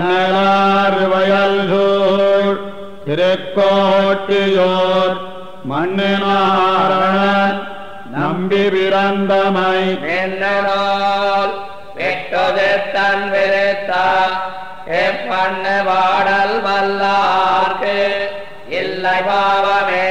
மன்னலார் வயல் திருக்கோட்டியோர் மண்ணினாரணன் நம்பி பிறந்தமை. மின்னலால் விட்டது தன் விரித்தா எப்பண்ண வாடல் வல்லார்க்கு இல்லை பாவமே